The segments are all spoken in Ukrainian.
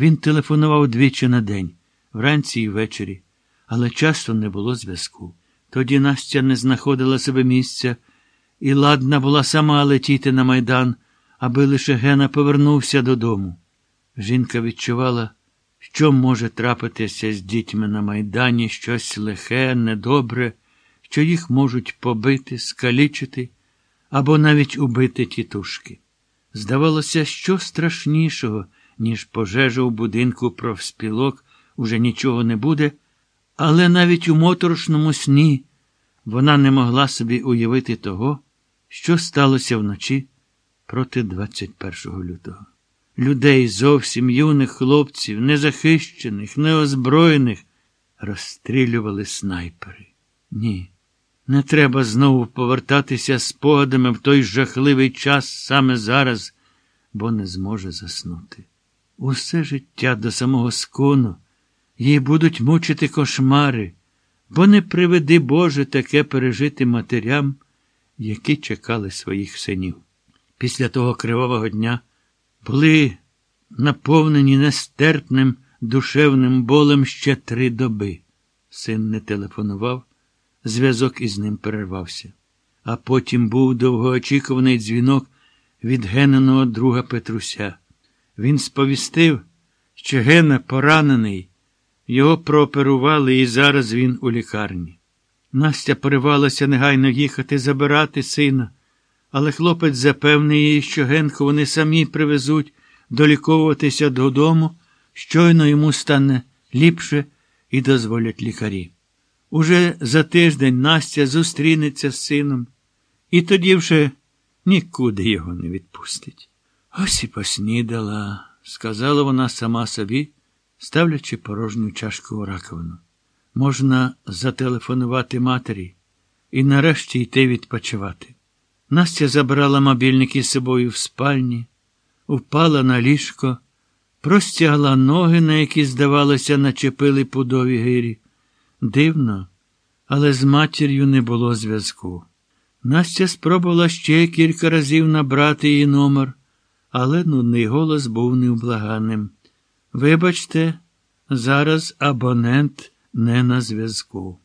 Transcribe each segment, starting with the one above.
Він телефонував двічі на день, вранці і ввечері, але часто не було зв'язку. Тоді Настя не знаходила себе місця і ладна була сама летіти на майдан, аби лише Гена повернувся додому. Жінка відчувала, що може трапитися з дітьми на майдані щось лихе, недобре, що їх можуть побити, скалічити або навіть убити тітушки. Здавалося, що страшнішого, ніж пожежа у будинку профспілок, уже нічого не буде, але навіть у моторошному сні вона не могла собі уявити того, що сталося вночі проти 21 лютого. Людей зовсім юних хлопців, незахищених, неозброєних, розстрілювали снайпери. Ні, не треба знову повертатися спогадами в той жахливий час саме зараз, бо не зможе заснути. Усе життя до самого скону їй будуть мучити кошмари, бо не приведи Боже таке пережити матерям, які чекали своїх синів. Після того кривавого дня були наповнені нестерпним душевним болем ще три доби. Син не телефонував, зв'язок із ним перервався. А потім був довгоочікуваний дзвінок від гененого друга Петруся. Він сповістив, що Гена поранений, його прооперували, і зараз він у лікарні. Настя поривалася негайно їхати забирати сина, але хлопець запевнив її, що Генку вони самі привезуть доліковуватися додому, щойно йому стане ліпше і дозволять лікарі. Уже за тиждень Настя зустрінеться з сином, і тоді вже нікуди його не відпустить. Ось і поснідала, сказала вона сама собі, ставлячи порожню чашку у раковину. Можна зателефонувати матері і нарешті йти відпочивати. Настя забрала мобільник із собою в спальні, впала на ліжко, простягла ноги, на які, здавалося, начепили пудові гирі. Дивно, але з матір'ю не було зв'язку. Настя спробувала ще кілька разів набрати її номер, але нудний голос був невблаганним. Вибачте, зараз абонент не на зв'язку.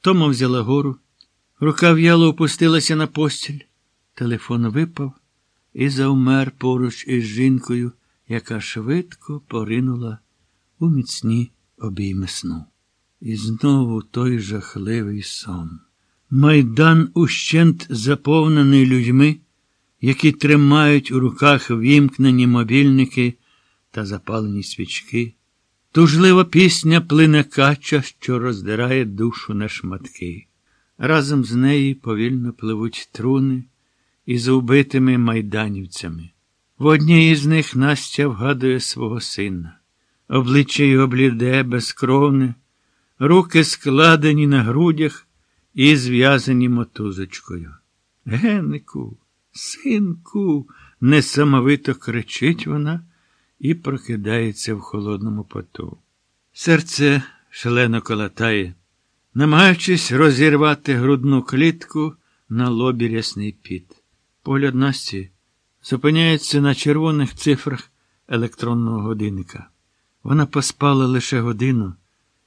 Тома взяла гору, рука в'яло опустилася на постіль. Телефон випав і завмер поруч із жінкою, яка швидко поринула у міцні обійми сну. І знову той жахливий сон. Майдан ущент заповнений людьми, які тримають у руках вімкнені мобільники та запалені свічки. Тужлива пісня плине кача, що роздирає душу на шматки. Разом з нею повільно пливуть труни із убитими майданівцями. В одній із них Настя вгадує свого сина. Обличчя його бліде, безкровне, руки складені на грудях і зв'язані мотузочкою. Генику, синку, несамовито кричить вона і прокидається в холодному поту. Серце шалено колотає, намагаючись розірвати грудну клітку на лобі рясний піт. Погляд Насті зупиняється на червоних цифрах електронного годинника. Вона поспала лише годину,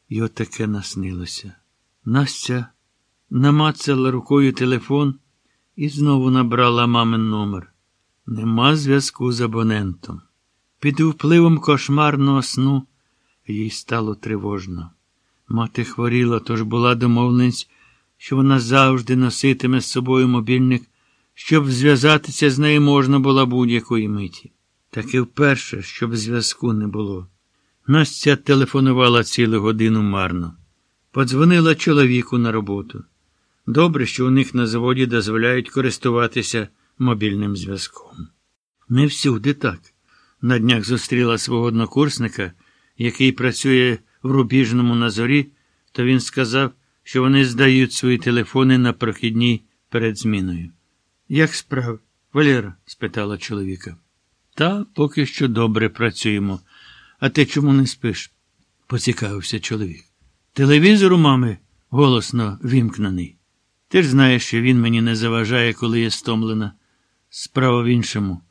і отаке наснилося. Настя намацала рукою телефон і знову набрала мамин номер. Нема зв'язку з абонентом. Під впливом кошмарного сну їй стало тривожно. Мати хворіла, тож була домовленість, що вона завжди носитиме з собою мобільник, щоб зв'язатися з нею можна було будь-якої миті. Так і вперше, щоб зв'язку не було. Настя телефонувала цілу годину марно. Подзвонила чоловіку на роботу. Добре, що у них на заводі дозволяють користуватися мобільним зв'язком. Не всюди так. На днях зустріла свого однокурсника, який працює в рубіжному на зорі, то він сказав, що вони здають свої телефони на прохідній перед зміною. Як справи, Валера? спитала чоловіка. Та поки що добре працюємо. А ти чому не спиш? поцікавився чоловік. Телевізор у мами голосно вімкнений. Ти ж знаєш, що він мені не заважає, коли я стомлена. Справа в іншому.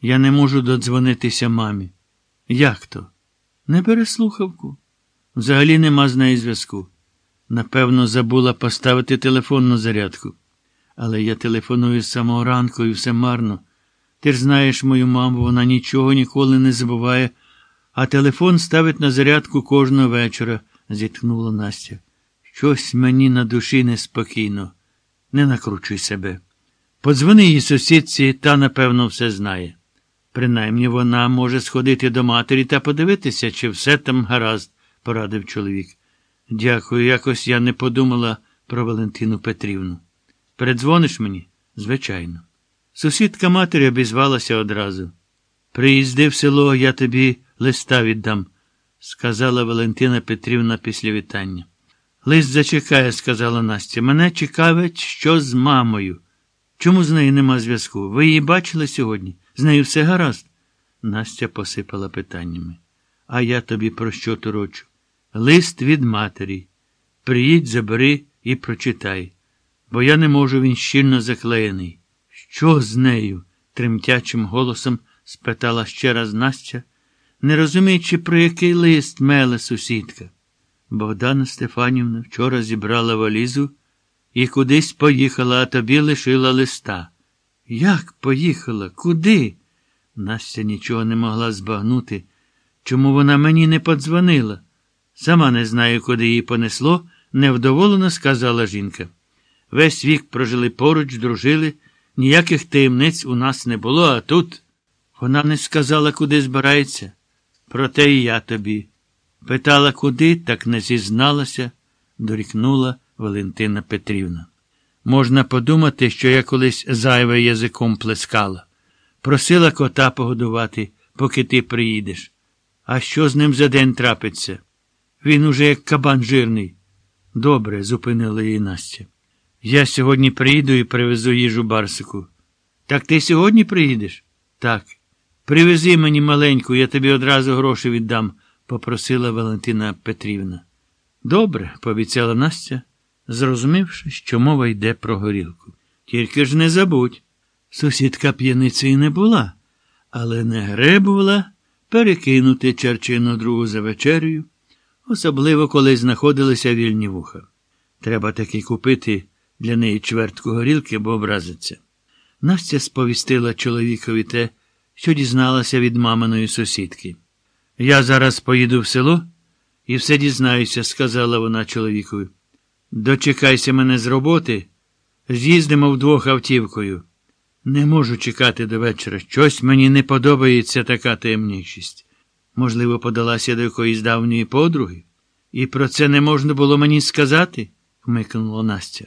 Я не можу додзвонитися мамі. Як то? Не бере слухавку. Взагалі нема з нею зв'язку. Напевно, забула поставити телефонну зарядку. Але я телефоную з самого ранку і все марно. Ти ж знаєш мою маму, вона нічого ніколи не забуває, а телефон ставить на зарядку кожного вечора, зітхнула Настя. Щось мені на душі неспокійно. Не накручуй себе. Подзвони її сусідці, та, напевно, все знає. Принаймні вона може сходити до матері та подивитися, чи все там гаразд, порадив чоловік. Дякую, якось я не подумала про Валентину Петрівну. Передзвониш мені? Звичайно. Сусідка матері обізвалася одразу. Приїзди в село, я тобі листа віддам, сказала Валентина Петрівна після вітання. Лист зачекає, сказала Настя. Мене цікавить, що з мамою. Чому з нею нема зв'язку? Ви її бачили сьогодні? З нею все гаразд? Настя посипала питаннями. А я тобі про що торочу? Лист від матері. Приїдь, забери і прочитай, бо я не можу, він щільно заклеєний. Що з нею? тремтячим голосом спитала ще раз Настя, не розуміючи, про який лист меле сусідка. Богдана Стефанівна вчора зібрала валізу і кудись поїхала, а тобі лишила листа. Як поїхала? Куди? Настя нічого не могла збагнути. Чому вона мені не подзвонила? Сама не знаю, куди її понесло, невдоволено сказала жінка. Весь вік прожили поруч, дружили, ніяких таємниць у нас не було, а тут вона не сказала, куди збирається. Проте і я тобі. Питала, куди, так не зізналася, дорікнула Валентина Петрівна. Можна подумати, що я колись зайве язиком плескала. Просила кота погодувати, поки ти приїдеш. А що з ним за день трапиться? Він уже як кабан жирний. Добре, зупинила її Настя. Я сьогодні приїду і привезу їжу Барсику. Так ти сьогодні приїдеш? Так. Привези мені маленьку, я тобі одразу гроші віддам, попросила Валентина Петрівна. Добре, пообіцяла Настя, зрозумівши, що мова йде про горілку. Тільки ж не забудь. Сусідка п'яницею не була, але не гребувала перекинути черчину другу за вечерею, особливо коли знаходилися вільні вуха. Треба таки купити для неї чвертку горілки, бо образиться. Настя сповістила чоловікові те, що дізналася від маминої сусідки. Я зараз поїду в село і все дізнаюся, сказала вона чоловікові. Дочекайся мене з роботи, з'їздимо вдвох автівкою. Не можу чекати до вечора. Щось мені не подобається така таємничість. Можливо, подалася до якоїсь давньої подруги. І про це не можна було мені сказати, хмикнула Настя.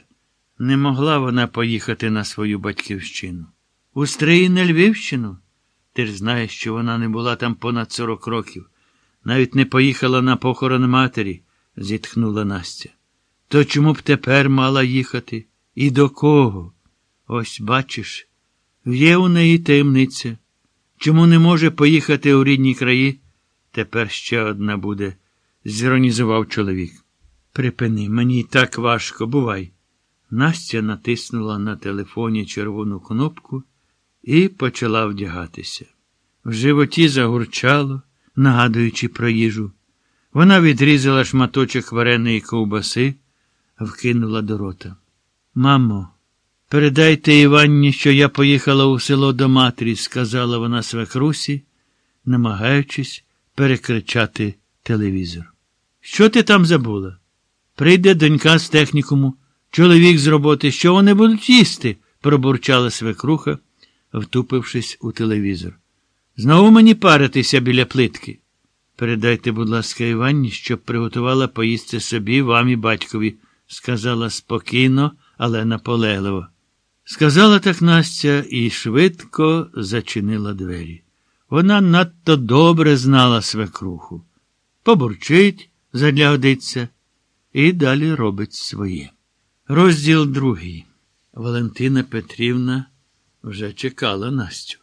Не могла вона поїхати на свою батьківщину. У Стриї на Львівщину. Ти ж знаєш, що вона не була там понад сорок років. Навіть не поїхала на похорон матері, зітхнула Настя. То чому б тепер мала їхати? І до кого? Ось бачиш, є у неї таємниця. Чому не може поїхати у рідні краї? Тепер ще одна буде, зіронізував чоловік. Припини, мені так важко, бувай. Настя натиснула на телефоні червону кнопку і почала вдягатися. В животі загурчало, нагадуючи про їжу. Вона відрізала шматочок вареної ковбаси, вкинула до рота. Мамо, передайте Іванні, що я поїхала у село до матері, сказала вона свекрусі, намагаючись перекричати телевізор. Що ти там забула? Прийде донька з технікуму, чоловік з роботи, що вони будуть їсти? пробурчала свекруха, втупившись у телевізор. Знову мені паритися біля плитки. Передайте, будь ласка, Іванні, щоб приготувала поїсти собі, вам і батькові, сказала спокійно, але наполегливо. Сказала так Настя і швидко зачинила двері. Вона надто добре знала свекруху. Побурчить, задля годиться, і далі робить своє. Розділ другий. Валентина Петрівна вже чекала Настю.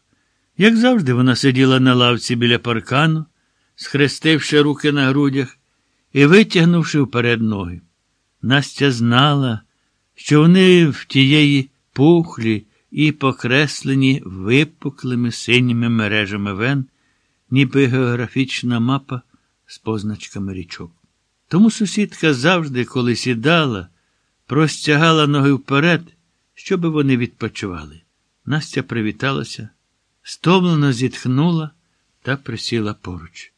Як завжди, вона сиділа на лавці біля паркану, схрестивши руки на грудях і витягнувши вперед ноги. Настя знала, що вони в тієї пухлі і покреслені випуклими синіми мережами вен, ніби географічна мапа з позначками річок. Тому сусідка завжди, коли сідала, простягала ноги вперед, щоби вони відпочивали. Настя привіталася, стомлено зітхнула та присіла поруч.